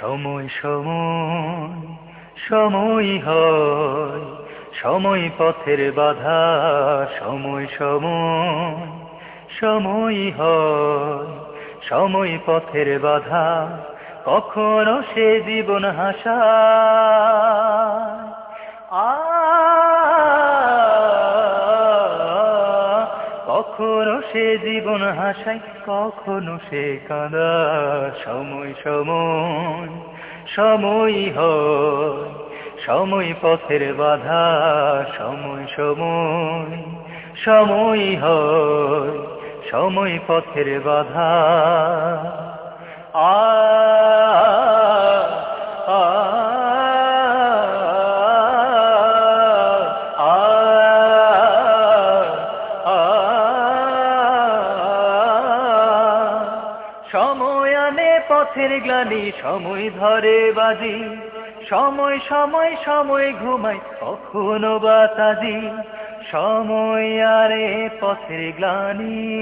সময় সময় সময় হয়। সময় পথের বাধা, সময় সময় সময় হয়। সময় পথের বাধা, কখনো সে জীবন হাসা। কখনো সে জীবন হাসায়, কখনো সে কাঁদা। সময় সময় সময় হয়। সময় পথের বাধা, সময় সময় সময় হয়। সময় পথের বাধা। আ আ সময় আনে পথের গ্লানি, সময় ধরে বাজি। সময় সময় সময় ঘুমাই কখনো বাতাজি। সময় আরে পথের গ্লানি,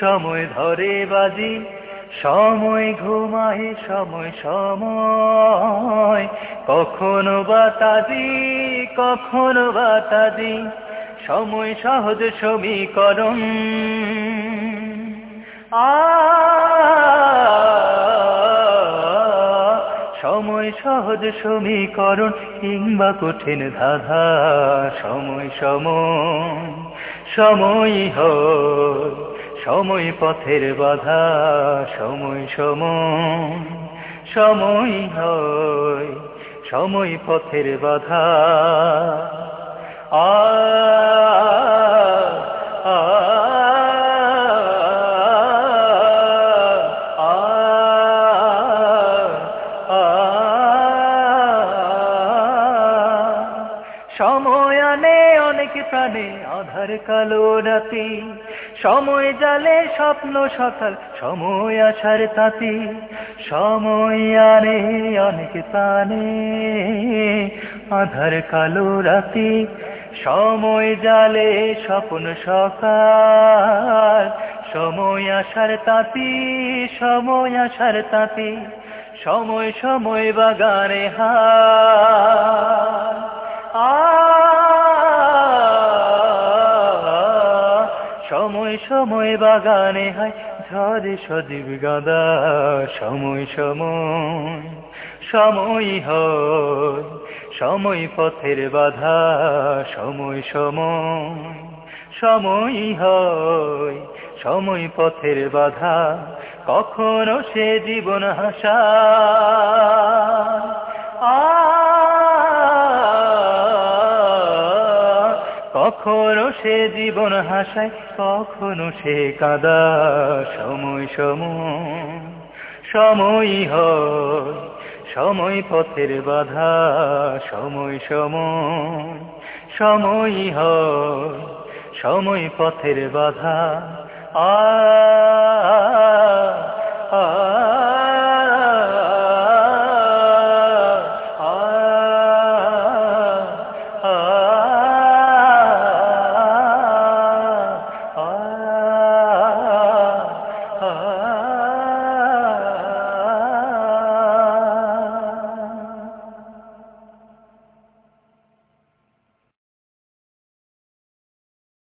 সময় ধরে বাজি। সময় ঘুমাই, সময় সময় কখনো বাতাজি কখনো বাতাজি। সময় সহজ সমীকরণ। সময় সহজ সমীকরণ কিংবা কঠিন ধাঁধা, সময় সময় সময় হয়, সময় পথের বাধা, সময় সময় সময় হয়, সময় পথের বাধা, আ সময় আনে অনেক প্রাণে, আধার কালো রাতি। সময় জালে স্বপ্ন সকাল, সময় আসার তাতি। সময় আনে অনেক প্রাণে, আধার কালো রাতি। সময় জালে স্বপ্ন সকাল, সময় আসার তাতি, সময় আসার তাতি। সময় সময় বাগানে হা সময় সময় বাগানে হয় ঝরে সজীব গাদা, সময় সময় সময় হয়, সময় পথের বাধা, সময় সময় সময় হয়, সময় পথের বাধা, কখনো সে জীবন হাসা। সে জীবন হাসায়, কখনো সে কাদা। সময় সময় সময় হয়, সময় পথের বাধা। সময় সময় সময় হয়, সময় পথের বাধা। আ আ